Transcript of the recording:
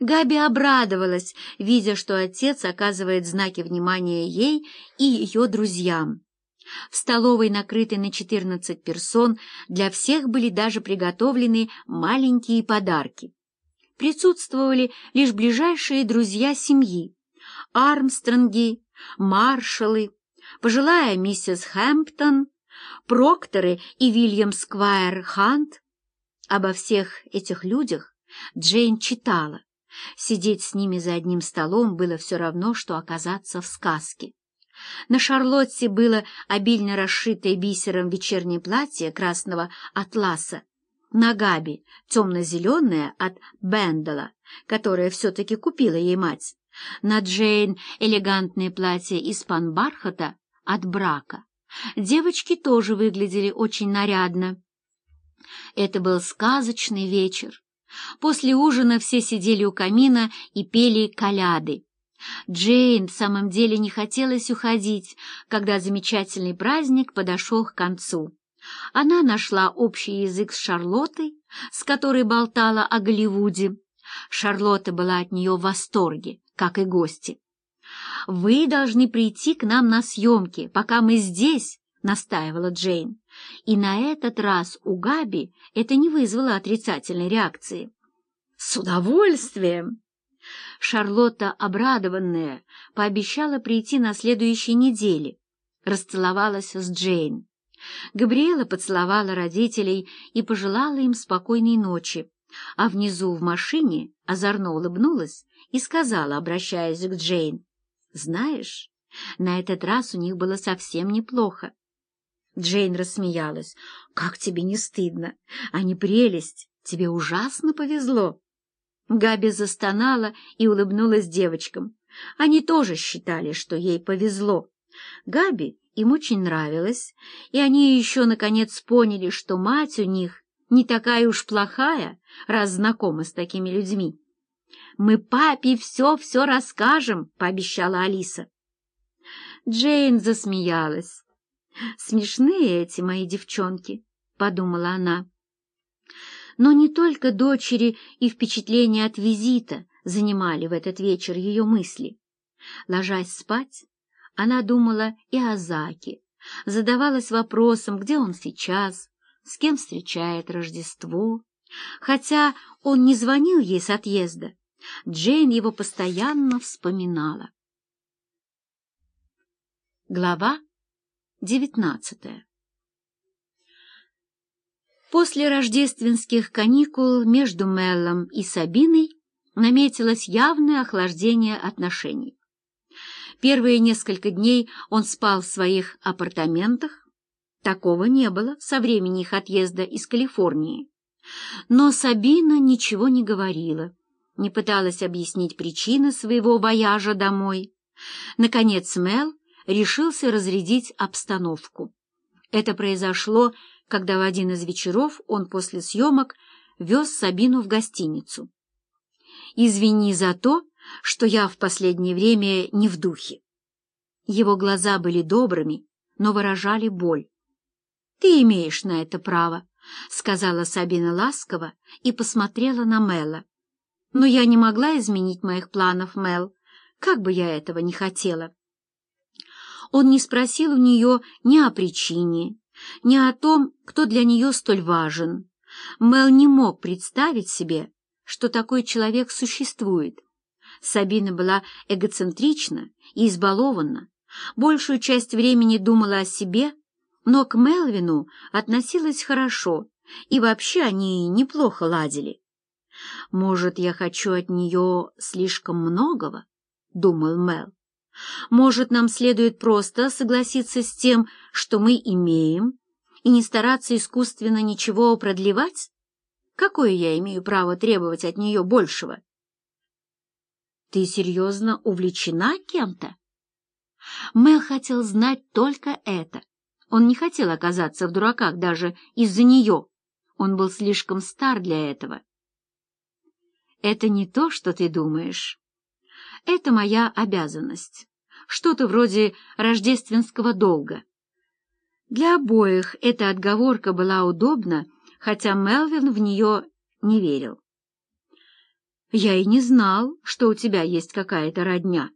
Габи обрадовалась, видя, что отец оказывает знаки внимания ей и ее друзьям. В столовой, накрытой на 14 персон, для всех были даже приготовлены маленькие подарки. Присутствовали лишь ближайшие друзья семьи — Армстронги, маршалы, пожилая миссис Хэмптон, Прокторы и Вильям Сквайр Хант. Обо всех этих людях Джейн читала. Сидеть с ними за одним столом было все равно, что оказаться в сказке. На Шарлотте было обильно расшитое бисером вечернее платье красного атласа, на Габи темно-зеленое от Бендела, которое все-таки купила ей мать, на Джейн элегантное платье из панбархата от брака. Девочки тоже выглядели очень нарядно. Это был сказочный вечер. После ужина все сидели у камина и пели коляды. Джейн в самом деле не хотелось уходить, когда замечательный праздник подошел к концу. Она нашла общий язык с Шарлоттой, с которой болтала о Голливуде. Шарлотта была от нее в восторге, как и гости. «Вы должны прийти к нам на съемки, пока мы здесь», — настаивала Джейн. И на этот раз у Габи это не вызвало отрицательной реакции. «С удовольствием!» Шарлотта, обрадованная, пообещала прийти на следующей неделе, расцеловалась с Джейн. Габриэла поцеловала родителей и пожелала им спокойной ночи, а внизу в машине озорно улыбнулась и сказала, обращаясь к Джейн, «Знаешь, на этот раз у них было совсем неплохо». Джейн рассмеялась. «Как тебе не стыдно? Они прелесть! Тебе ужасно повезло!» Габи застонала и улыбнулась девочкам. Они тоже считали, что ей повезло. Габи им очень нравилось, и они еще, наконец, поняли, что мать у них не такая уж плохая, раз знакома с такими людьми. «Мы папе все-все расскажем», — пообещала Алиса. Джейн засмеялась. «Смешные эти мои девчонки», — подумала она. Но не только дочери и впечатления от визита занимали в этот вечер ее мысли. Ложась спать, она думала и о Заке, задавалась вопросом, где он сейчас, с кем встречает Рождество. Хотя он не звонил ей с отъезда, Джейн его постоянно вспоминала. Глава девятнадцатая После рождественских каникул между Меллом и Сабиной наметилось явное охлаждение отношений. Первые несколько дней он спал в своих апартаментах. Такого не было со времени их отъезда из Калифорнии. Но Сабина ничего не говорила, не пыталась объяснить причины своего вояжа домой. Наконец Мел решился разрядить обстановку. Это произошло когда в один из вечеров он после съемок вез Сабину в гостиницу. «Извини за то, что я в последнее время не в духе». Его глаза были добрыми, но выражали боль. «Ты имеешь на это право», — сказала Сабина ласково и посмотрела на Мэла. «Но я не могла изменить моих планов, Мэл, как бы я этого не хотела». Он не спросил у нее ни о причине, ни о том, кто для нее столь важен. Мел не мог представить себе, что такой человек существует. Сабина была эгоцентрична и избалована, большую часть времени думала о себе, но к Мелвину относилась хорошо, и вообще они неплохо ладили. «Может, я хочу от нее слишком многого?» — думал Мел. Может, нам следует просто согласиться с тем, что мы имеем, и не стараться искусственно ничего продлевать? Какое я имею право требовать от нее большего? Ты серьезно увлечена кем-то? Мэл хотел знать только это. Он не хотел оказаться в дураках даже из-за нее. Он был слишком стар для этого. Это не то, что ты думаешь. Это моя обязанность, что-то вроде рождественского долга. Для обоих эта отговорка была удобна, хотя Мелвин в нее не верил. Я и не знал, что у тебя есть какая-то родня.